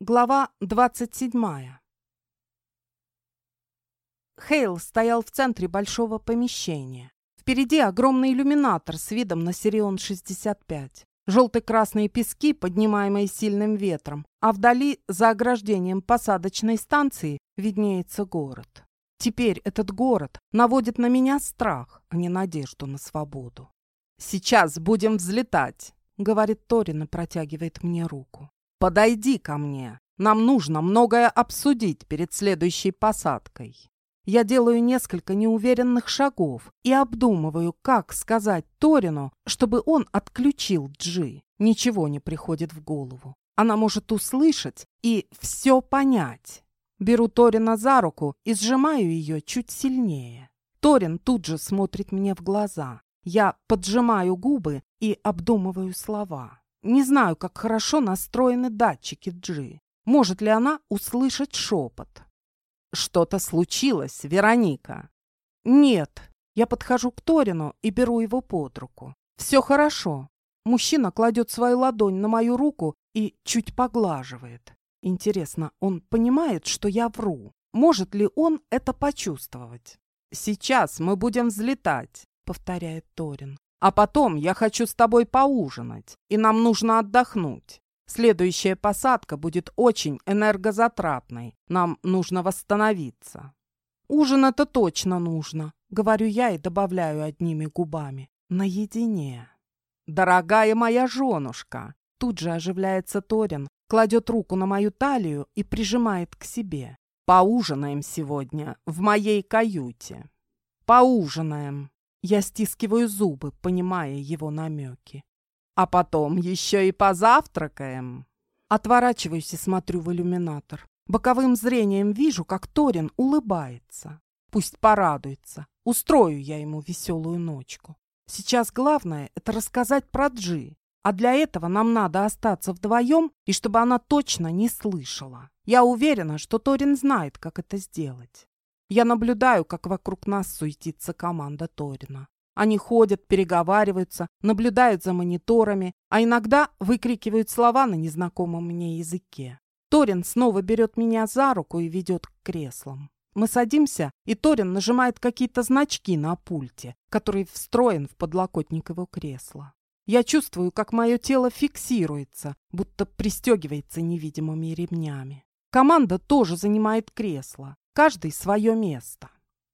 Глава 27. Хейл стоял в центре большого помещения. Впереди огромный иллюминатор с видом на Сирион-65. Желто-красные пески, поднимаемые сильным ветром, а вдали, за ограждением посадочной станции, виднеется город. Теперь этот город наводит на меня страх, а не надежду на свободу. «Сейчас будем взлетать», — говорит Торин и протягивает мне руку. «Подойди ко мне. Нам нужно многое обсудить перед следующей посадкой». Я делаю несколько неуверенных шагов и обдумываю, как сказать Торину, чтобы он отключил Джи. Ничего не приходит в голову. Она может услышать и все понять. Беру Торина за руку и сжимаю ее чуть сильнее. Торин тут же смотрит мне в глаза. Я поджимаю губы и обдумываю слова. Не знаю, как хорошо настроены датчики Джи. Может ли она услышать шепот? Что-то случилось, Вероника? Нет. Я подхожу к Торину и беру его под руку. Все хорошо. Мужчина кладет свою ладонь на мою руку и чуть поглаживает. Интересно, он понимает, что я вру? Может ли он это почувствовать? «Сейчас мы будем взлетать», — повторяет Торин. А потом я хочу с тобой поужинать, и нам нужно отдохнуть. Следующая посадка будет очень энергозатратной. Нам нужно восстановиться. Ужин это точно нужно, говорю я и добавляю одними губами. Наедине. Дорогая моя женушка. Тут же оживляется Торин, кладет руку на мою талию и прижимает к себе. Поужинаем сегодня в моей каюте. Поужинаем. Я стискиваю зубы, понимая его намеки. А потом еще и позавтракаем. Отворачиваюсь и смотрю в иллюминатор. Боковым зрением вижу, как Торин улыбается. Пусть порадуется. Устрою я ему веселую ночку. Сейчас главное — это рассказать про Джи. А для этого нам надо остаться вдвоем, и чтобы она точно не слышала. Я уверена, что Торин знает, как это сделать. Я наблюдаю, как вокруг нас суетится команда Торина. Они ходят, переговариваются, наблюдают за мониторами, а иногда выкрикивают слова на незнакомом мне языке. Торин снова берет меня за руку и ведет к креслам. Мы садимся, и Торин нажимает какие-то значки на пульте, который встроен в подлокотник его кресла. Я чувствую, как мое тело фиксируется, будто пристегивается невидимыми ремнями. Команда тоже занимает кресло. Каждый свое место.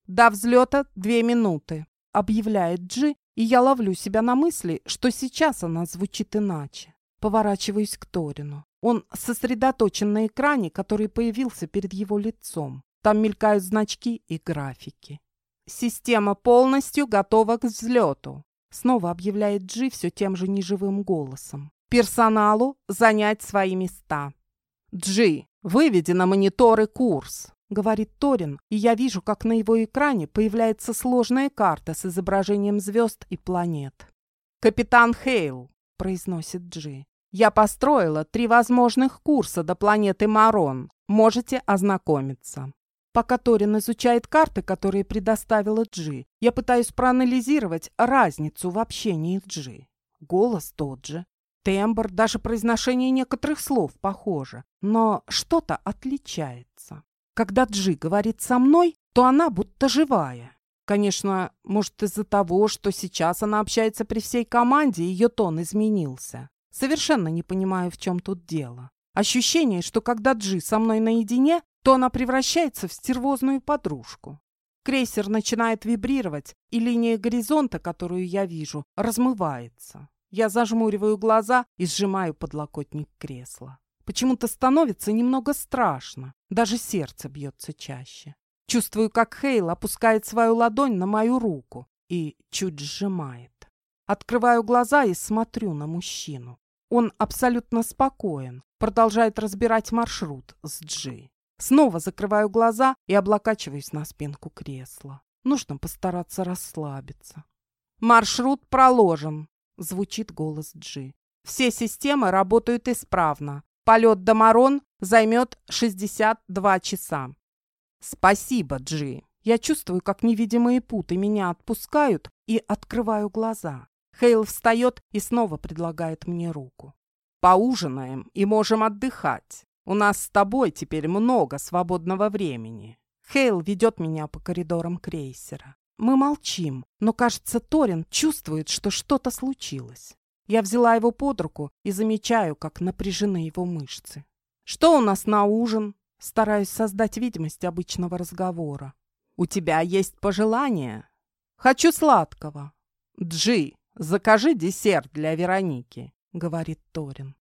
До взлета две минуты, объявляет Джи, и я ловлю себя на мысли, что сейчас она звучит иначе. Поворачиваюсь к Торину. Он сосредоточен на экране, который появился перед его лицом. Там мелькают значки и графики. «Система полностью готова к взлету», снова объявляет Джи все тем же неживым голосом. «Персоналу занять свои места». «Джи, выведи на мониторы курс» говорит Торин, и я вижу, как на его экране появляется сложная карта с изображением звезд и планет. «Капитан Хейл», — произносит Джи, — «я построила три возможных курса до планеты Марон. Можете ознакомиться». Пока Торин изучает карты, которые предоставила Джи, я пытаюсь проанализировать разницу в общении Джи. Голос тот же, тембр, даже произношение некоторых слов похоже, но что-то отличается. Когда Джи говорит со мной, то она будто живая. Конечно, может из-за того, что сейчас она общается при всей команде, ее тон изменился. Совершенно не понимаю, в чем тут дело. Ощущение, что когда Джи со мной наедине, то она превращается в стервозную подружку. Крейсер начинает вибрировать, и линия горизонта, которую я вижу, размывается. Я зажмуриваю глаза и сжимаю подлокотник кресла. Почему-то становится немного страшно. Даже сердце бьется чаще. Чувствую, как Хейл опускает свою ладонь на мою руку и чуть сжимает. Открываю глаза и смотрю на мужчину. Он абсолютно спокоен, продолжает разбирать маршрут с Джи. Снова закрываю глаза и облокачиваюсь на спинку кресла. Нужно постараться расслабиться. «Маршрут проложен», — звучит голос Джи. «Все системы работают исправно. Полет до Марон займет 62 часа. Спасибо, Джи. Я чувствую, как невидимые путы меня отпускают и открываю глаза. Хейл встает и снова предлагает мне руку. Поужинаем и можем отдыхать. У нас с тобой теперь много свободного времени. Хейл ведет меня по коридорам крейсера. Мы молчим, но, кажется, Торин чувствует, что что-то случилось. Я взяла его под руку и замечаю, как напряжены его мышцы. «Что у нас на ужин?» Стараюсь создать видимость обычного разговора. «У тебя есть пожелания?» «Хочу сладкого». «Джи, закажи десерт для Вероники», — говорит Торин.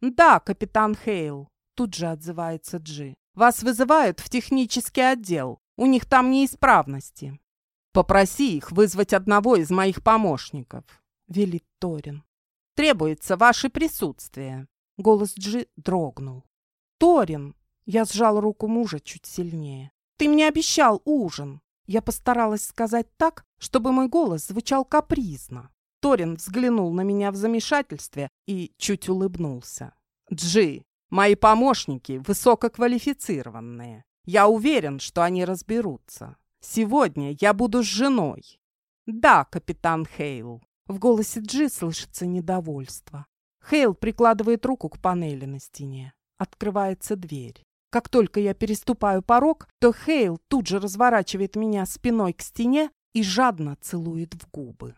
«Да, капитан Хейл», — тут же отзывается Джи. «Вас вызывают в технический отдел. У них там неисправности». «Попроси их вызвать одного из моих помощников», — велит Торин. «Требуется ваше присутствие». Голос Джи дрогнул. «Торин!» Я сжал руку мужа чуть сильнее. «Ты мне обещал ужин!» Я постаралась сказать так, чтобы мой голос звучал капризно. Торин взглянул на меня в замешательстве и чуть улыбнулся. «Джи, мои помощники высококвалифицированные. Я уверен, что они разберутся. Сегодня я буду с женой». «Да, капитан Хейл». В голосе Джи слышится недовольство. Хейл прикладывает руку к панели на стене. Открывается дверь. Как только я переступаю порог, то Хейл тут же разворачивает меня спиной к стене и жадно целует в губы.